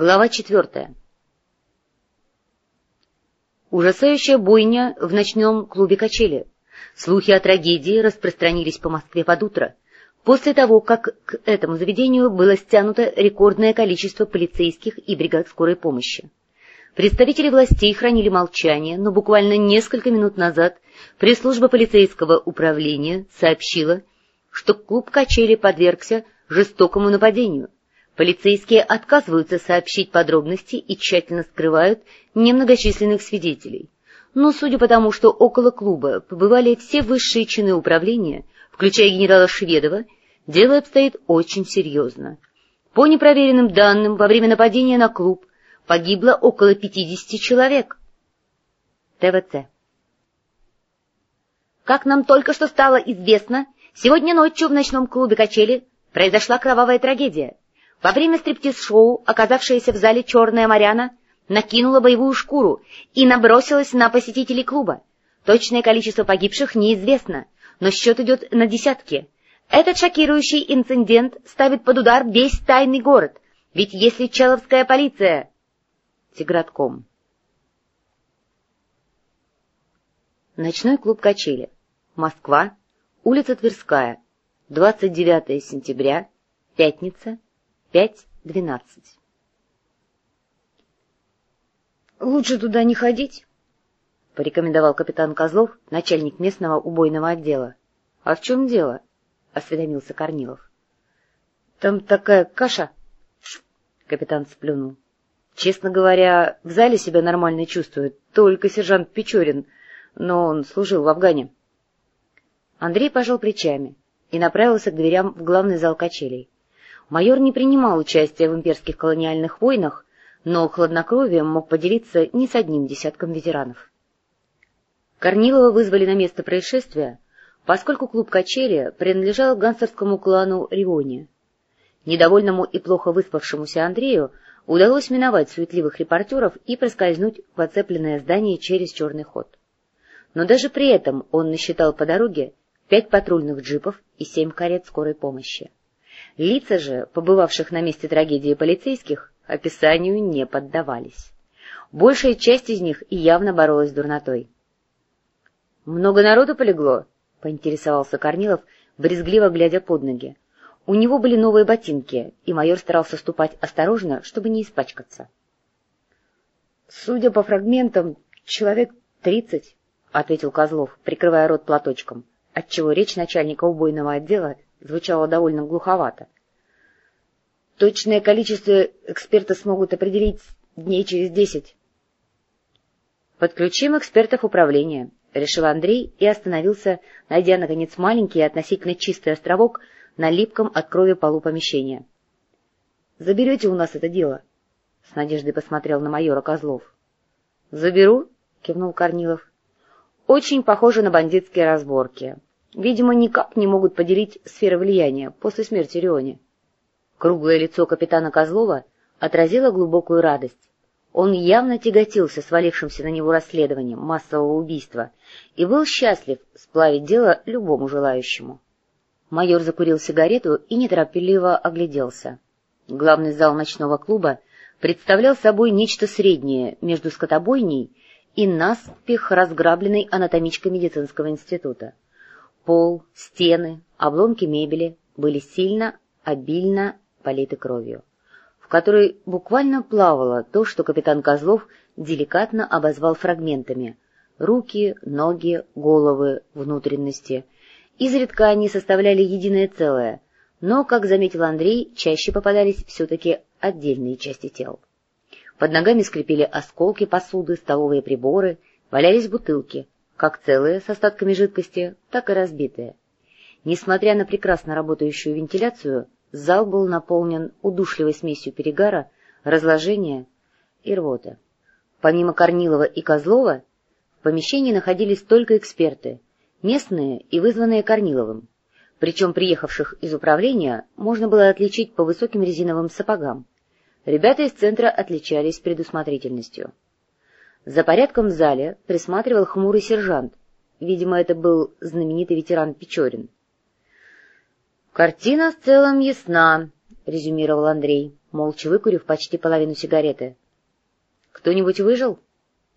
Глава четвертая. Ужасающая бойня в ночном клубе «Качели». Слухи о трагедии распространились по Москве под утро, после того, как к этому заведению было стянуто рекордное количество полицейских и бригад скорой помощи. Представители властей хранили молчание, но буквально несколько минут назад пресс-служба полицейского управления сообщила, что клуб «Качели» подвергся жестокому нападению — Полицейские отказываются сообщить подробности и тщательно скрывают немногочисленных свидетелей. Но судя по тому, что около клуба побывали все высшие чины управления, включая генерала Шведова, дело обстоит очень серьезно. По непроверенным данным, во время нападения на клуб погибло около 50 человек. ТВЦ. Как нам только что стало известно, сегодня ночью в ночном клубе «Качели» произошла кровавая трагедия. Во время стриптиз-шоу, оказавшаяся в зале черная Маряна, накинула боевую шкуру и набросилась на посетителей клуба. Точное количество погибших неизвестно, но счет идет на десятки. Этот шокирующий инцидент ставит под удар весь тайный город, ведь если Человская полиция... Тигратком. Ночной клуб «Качели». Москва. Улица Тверская. 29 сентября. Пятница. Пять двенадцать. «Лучше туда не ходить», — порекомендовал капитан Козлов, начальник местного убойного отдела. «А в чем дело?» — осведомился Корнилов. «Там такая каша...» — капитан сплюнул. «Честно говоря, в зале себя нормально чувствует, только сержант Печорин, но он служил в Афгане». Андрей пожал плечами и направился к дверям в главный зал качелей. Майор не принимал участия в имперских колониальных войнах, но хладнокровием мог поделиться не с одним десятком ветеранов. Корнилова вызвали на место происшествия, поскольку клуб «Качели» принадлежал гангстерскому клану Риони. Недовольному и плохо выспавшемуся Андрею удалось миновать суетливых репортеров и проскользнуть в оцепленное здание через черный ход. Но даже при этом он насчитал по дороге пять патрульных джипов и семь карет скорой помощи. Лица же, побывавших на месте трагедии полицейских, описанию не поддавались. Большая часть из них явно боролась с дурнотой. — Много народу полегло? — поинтересовался Корнилов, брезгливо глядя под ноги. У него были новые ботинки, и майор старался ступать осторожно, чтобы не испачкаться. — Судя по фрагментам, человек тридцать, — ответил Козлов, прикрывая рот платочком, отчего речь начальника убойного отдела звучало довольно глуховато. Точное количество эксперты смогут определить дней через десять. «Подключим экспертов управления», — решил Андрей и остановился, найдя, наконец, маленький и относительно чистый островок на липком от крови полу помещения. «Заберете у нас это дело?» — с надеждой посмотрел на майора Козлов. «Заберу», — кивнул Корнилов. «Очень похоже на бандитские разборки. Видимо, никак не могут поделить сферы влияния после смерти Риони. Круглое лицо капитана Козлова отразило глубокую радость. Он явно тяготился свалившимся на него расследованием массового убийства и был счастлив сплавить дело любому желающему. Майор закурил сигарету и неторопливо огляделся. Главный зал ночного клуба представлял собой нечто среднее между скотобойней и наспех разграбленной анатомичкой медицинского института. Пол, стены, обломки мебели были сильно, обильно политы кровью, в которой буквально плавало то, что капитан Козлов деликатно обозвал фрагментами — руки, ноги, головы, внутренности. Изредка они составляли единое целое, но, как заметил Андрей, чаще попадались все-таки отдельные части тел. Под ногами скрипели осколки посуды, столовые приборы, валялись бутылки — как целые с остатками жидкости, так и разбитые. Несмотря на прекрасно работающую вентиляцию, зал был наполнен удушливой смесью перегара, разложения и рвоты. Помимо Корнилова и Козлова, в помещении находились только эксперты, местные и вызванные Корниловым. Причем приехавших из управления можно было отличить по высоким резиновым сапогам. Ребята из центра отличались предусмотрительностью. За порядком в зале присматривал хмурый сержант. Видимо, это был знаменитый ветеран Печорин. «Картина в целом ясна», — резюмировал Андрей, молча выкурив почти половину сигареты. — Кто-нибудь выжил?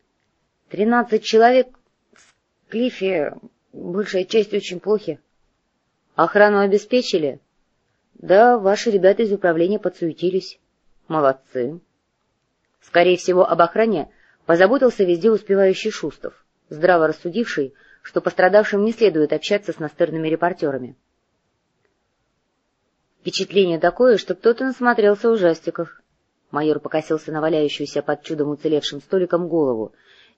— Тринадцать человек в клифе, большая часть очень плохи. — Охрану обеспечили? — Да, ваши ребята из управления подсуетились. — Молодцы. Скорее всего, об охране позаботился везде успевающий Шустов, здраво рассудивший, что пострадавшим не следует общаться с настырными репортерами. Впечатление такое, что кто-то насмотрелся ужастиков. Майор покосился на валяющуюся под чудом уцелевшим столиком голову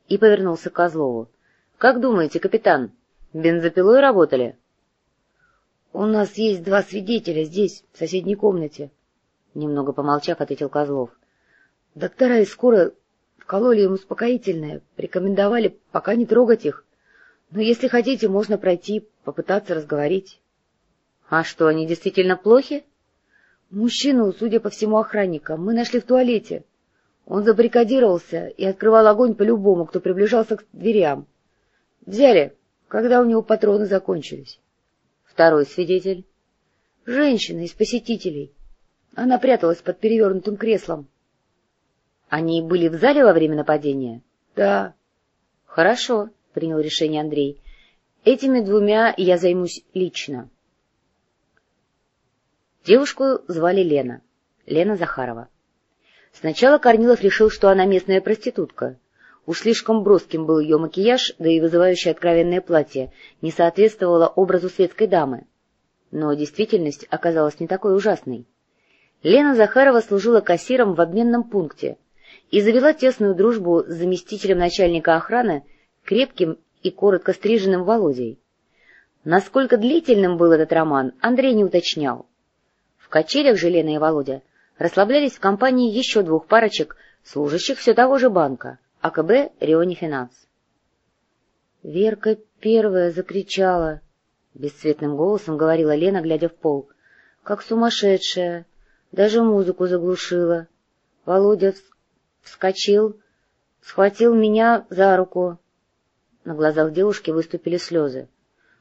и повернулся к Козлову. — Как думаете, капитан, бензопилой работали? — У нас есть два свидетеля здесь, в соседней комнате. Немного помолчав, ответил Козлов. — Доктора из скорой вкололи им успокоительное, рекомендовали пока не трогать их. Но если хотите, можно пройти, попытаться разговорить. А что, они действительно плохи? Мужчину, судя по всему, охранника, мы нашли в туалете. Он забаррикадировался и открывал огонь по любому, кто приближался к дверям. Взяли, когда у него патроны закончились. Второй свидетель. Женщина из посетителей. Она пряталась под перевернутым креслом. Они были в зале во время нападения? Да. Хорошо, принял решение Андрей. Этими двумя я займусь лично. Девушку звали Лена, Лена Захарова. Сначала Корнилов решил, что она местная проститутка. Уж слишком броским был ее макияж, да и вызывающее откровенное платье не соответствовало образу светской дамы. Но действительность оказалась не такой ужасной. Лена Захарова служила кассиром в обменном пункте и завела тесную дружбу с заместителем начальника охраны, крепким и коротко стриженным Володей. Насколько длительным был этот роман, Андрей не уточнял качелях же Лена и Володя расслаблялись в компании еще двух парочек, служащих все того же банка, АКБ «Риони Финанс». Верка первая закричала, — бесцветным голосом говорила Лена, глядя в пол, — как сумасшедшая, даже музыку заглушила. Володя вскочил, схватил меня за руку. На глазах девушки выступили слезы,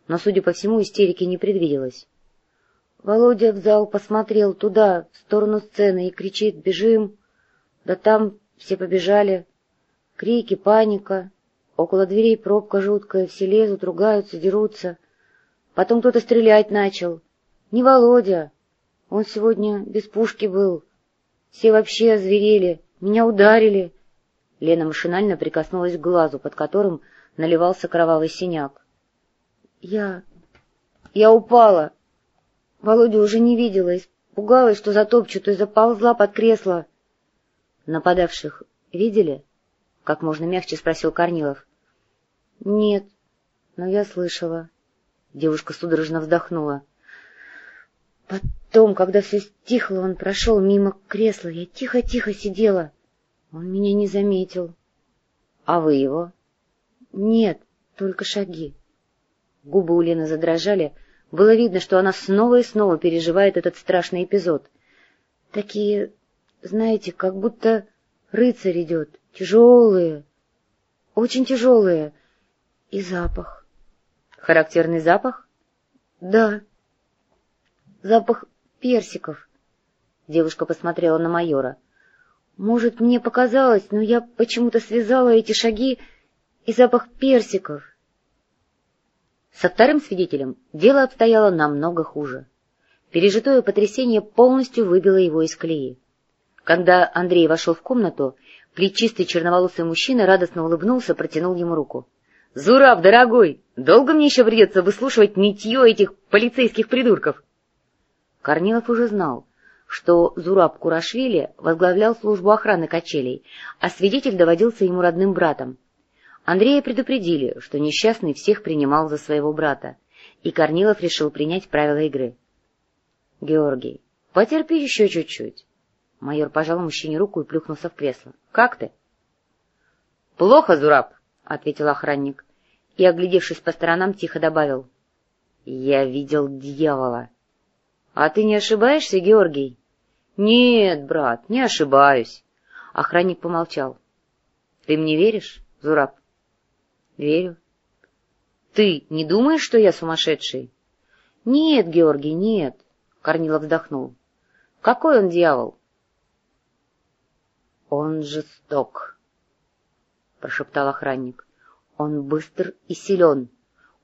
но, судя по всему, истерики не предвиделось. Володя в зал посмотрел туда, в сторону сцены, и кричит «Бежим!». Да там все побежали. Крики, паника. Около дверей пробка жуткая, все лезут, ругаются, дерутся. Потом кто-то стрелять начал. Не Володя. Он сегодня без пушки был. Все вообще озверели. Меня ударили. Лена машинально прикоснулась к глазу, под которым наливался кровавый синяк. Я... я упала. Володя уже не видела, испугалась, что затопчут, и заползла под кресло. — Нападавших видели? — как можно мягче спросил Корнилов. — Нет, но я слышала. Девушка судорожно вздохнула. Потом, когда все стихло, он прошел мимо кресла. Я тихо-тихо сидела. Он меня не заметил. — А вы его? — Нет, только шаги. Губы у Лены задрожали, — было видно, что она снова и снова переживает этот страшный эпизод. Такие, знаете, как будто рыцарь идет, тяжелые, очень тяжелые. И запах. Характерный запах? Да. Запах персиков. Девушка посмотрела на майора. Может, мне показалось, но я почему-то связала эти шаги и запах персиков. Со вторым свидетелем дело обстояло намного хуже. Пережитое потрясение полностью выбило его из колеи. Когда Андрей вошел в комнату, плечистый черноволосый мужчина радостно улыбнулся, протянул ему руку. — Зураб, дорогой, долго мне еще придется выслушивать нытье этих полицейских придурков? Корнилов уже знал, что Зураб Курашвили возглавлял службу охраны качелей, а свидетель доводился ему родным братом. Андрея предупредили, что несчастный всех принимал за своего брата, и Корнилов решил принять правила игры. — Георгий, потерпи еще чуть-чуть. Майор пожал мужчине руку и плюхнулся в кресло. — Как ты? — Плохо, Зураб, — ответил охранник, и, оглядевшись по сторонам, тихо добавил. — Я видел дьявола. — А ты не ошибаешься, Георгий? — Нет, брат, не ошибаюсь. Охранник помолчал. — Ты мне веришь, Зураб? — Верю. — Ты не думаешь, что я сумасшедший? — Нет, Георгий, нет, — Корнилов вздохнул. — Какой он дьявол? — Он жесток, — прошептал охранник. — Он быстр и силен.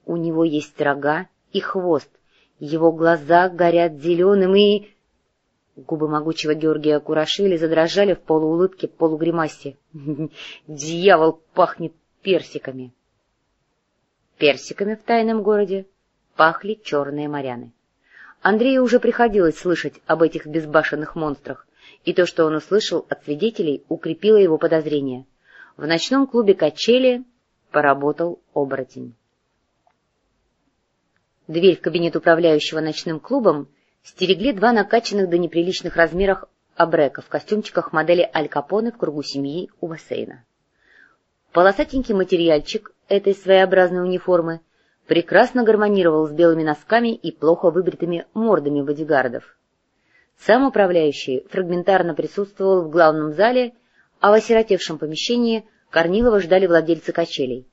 У него есть рога и хвост. Его глаза горят зеленым и... Губы могучего Георгия Курашвили задрожали в полуулыбке, полугримасе. Дьявол пахнет персиками. Персиками в тайном городе пахли черные моряны. Андрею уже приходилось слышать об этих безбашенных монстрах, и то, что он услышал от свидетелей, укрепило его подозрения. В ночном клубе «Качели» поработал оборотень. Дверь в кабинет управляющего ночным клубом стерегли два накачанных до неприличных размеров абрека в костюмчиках модели Аль Капоне в кругу семьи у бассейна. Полосатенький материальчик этой своеобразной униформы прекрасно гармонировал с белыми носками и плохо выбритыми мордами бодигардов. Сам управляющий фрагментарно присутствовал в главном зале, а в осиротевшем помещении Корнилова ждали владельцы качелей,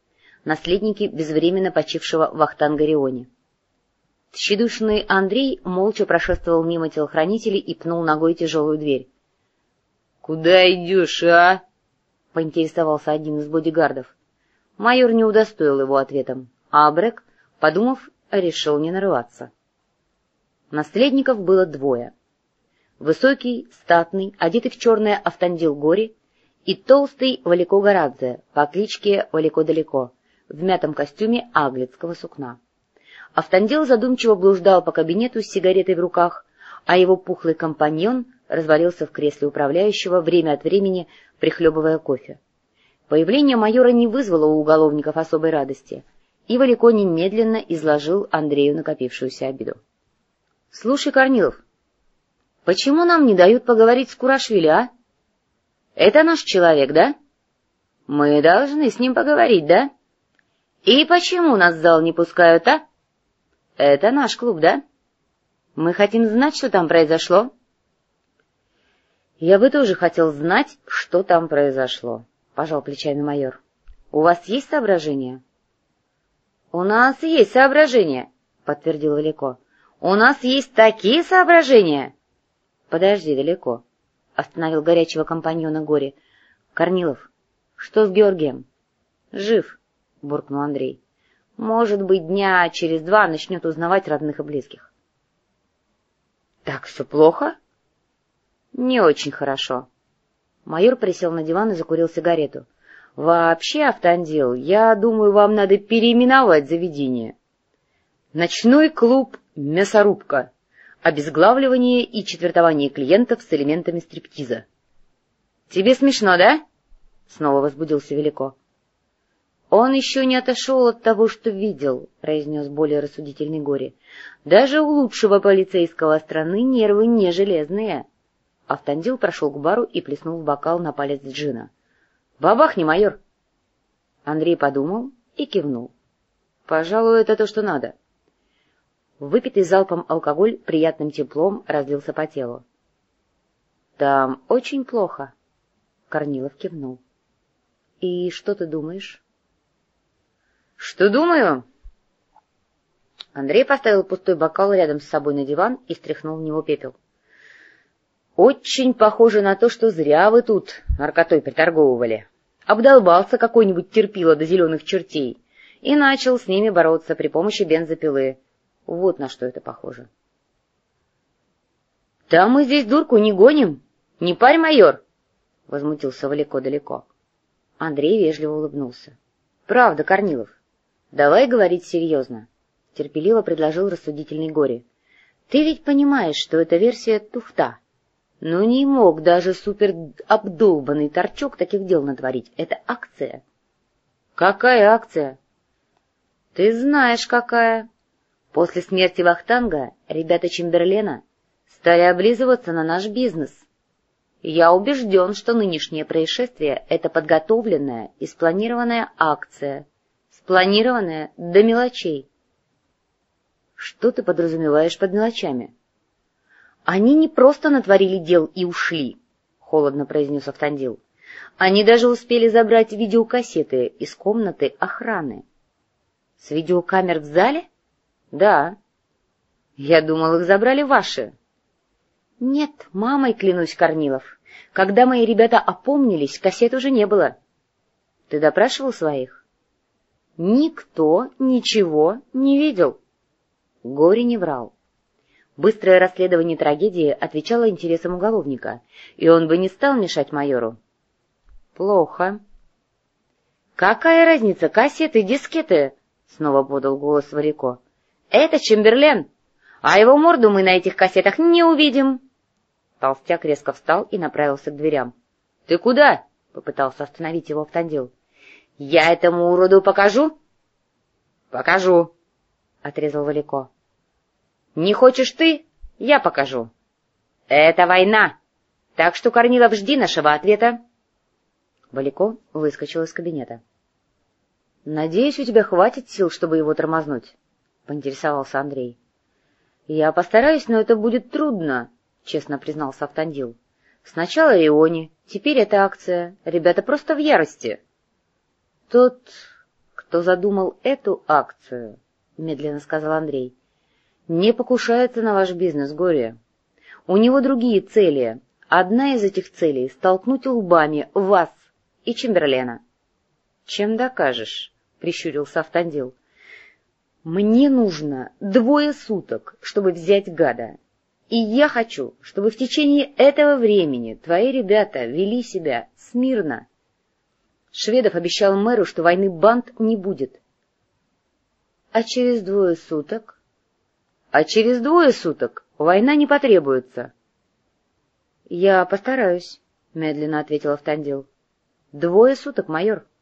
наследники безвременно почившего Вахтанга Рионе. Тщедушный Андрей молча прошествовал мимо телохранителей и пнул ногой тяжелую дверь. — Куда идешь, а? — поинтересовался один из бодигардов. Майор не удостоил его ответом, а Абрек, подумав, решил не нарываться. Наследников было двое. Высокий, статный, одетый в черное автандил Гори и толстый Валико Горадзе по кличке Валико-Далеко в мятом костюме аглицкого сукна. Автандил задумчиво блуждал по кабинету с сигаретой в руках, а его пухлый компаньон развалился в кресле управляющего, время от времени прихлебывая кофе. Появление майора не вызвало у уголовников особой радости, и Валико немедленно изложил Андрею накопившуюся обиду. — Слушай, Корнилов, почему нам не дают поговорить с Курашвили, а? Это наш человек, да? Мы должны с ним поговорить, да? И почему нас в зал не пускают, а? — Это наш клуб, да? Мы хотим знать, что там произошло. — Я бы тоже хотел знать, что там произошло, — пожал плечами майор. — У вас есть соображения? — У нас есть соображения, — подтвердил Далеко. — У нас есть такие соображения! — Подожди, Далеко, — остановил горячего компаньона Горе. — Корнилов, что с Георгием? — Жив, — буркнул Андрей. Может быть, дня через два начнет узнавать родных и близких. — Так все плохо? — Не очень хорошо. Майор присел на диван и закурил сигарету. — Вообще, Автандил, я думаю, вам надо переименовать заведение. Ночной клуб «Мясорубка». Обезглавливание и четвертование клиентов с элементами стриптиза. — Тебе смешно, да? — снова возбудился Велико. «Он еще не отошел от того, что видел», — произнес более рассудительный горе. «Даже у лучшего полицейского страны нервы не железные». Автандил прошел к бару и плеснул в бокал на палец джина. «Бабахни, майор!» Андрей подумал и кивнул. «Пожалуй, это то, что надо». Выпитый залпом алкоголь приятным теплом разлился по телу. «Там очень плохо», — Корнилов кивнул. «И что ты думаешь?» — Что думаю? Андрей поставил пустой бокал рядом с собой на диван и стряхнул в него пепел. — Очень похоже на то, что зря вы тут наркотой приторговывали. Обдолбался какой-нибудь терпило до зеленых чертей и начал с ними бороться при помощи бензопилы. Вот на что это похоже. — Да мы здесь дурку не гоним, не парь, майор! — возмутился Валико далеко. Андрей вежливо улыбнулся. — Правда, Корнилов, Давай говорить серьезно, — терпеливо предложил рассудительный горе. Ты ведь понимаешь, что эта версия туфта. Но не мог даже супер обдолбанный торчок таких дел натворить. Это акция. Какая акция? Ты знаешь, какая. После смерти Вахтанга ребята Чемберлена стали облизываться на наш бизнес. Я убежден, что нынешнее происшествие — это подготовленная и спланированная акция — Спланированное до мелочей. Что ты подразумеваешь под мелочами? Они не просто натворили дел и ушли, холодно произнес Автандил. Они даже успели забрать видеокассеты из комнаты охраны. С видеокамер в зале? Да. Я думал, их забрали ваши. — Нет, мамой клянусь, Корнилов. Когда мои ребята опомнились, кассет уже не было. — Ты допрашивал своих? — Никто ничего не видел. Горе не врал. Быстрое расследование трагедии отвечало интересам уголовника, и он бы не стал мешать майору. — Плохо. — Какая разница, кассеты, дискеты? — снова подал голос Варико. — Это Чемберлен, а его морду мы на этих кассетах не увидим. Толстяк резко встал и направился к дверям. — Ты куда? — попытался остановить его Автандил. — Я этому уроду покажу? — Покажу, — отрезал Валико. Не хочешь ты? Я покажу. Это война. Так что, Корнилов, жди нашего ответа. Валико выскочил из кабинета. — Надеюсь, у тебя хватит сил, чтобы его тормознуть, — поинтересовался Андрей. — Я постараюсь, но это будет трудно, — честно признался Автандил. — Сначала Иони, теперь эта акция. Ребята просто в ярости. — Тот, кто задумал эту акцию, — медленно сказал Андрей, — не покушается на ваш бизнес, горе. У него другие цели. Одна из этих целей — столкнуть лбами вас и Чемберлена. — Чем докажешь? — прищурился Автандил. — Мне нужно двое суток, чтобы взять гада. И я хочу, чтобы в течение этого времени твои ребята вели себя смирно. Шведов обещал мэру, что войны банд не будет. — А через двое суток а через двое суток война не потребуется. — Я постараюсь, — медленно ответил Автандил. — Двое суток, майор. —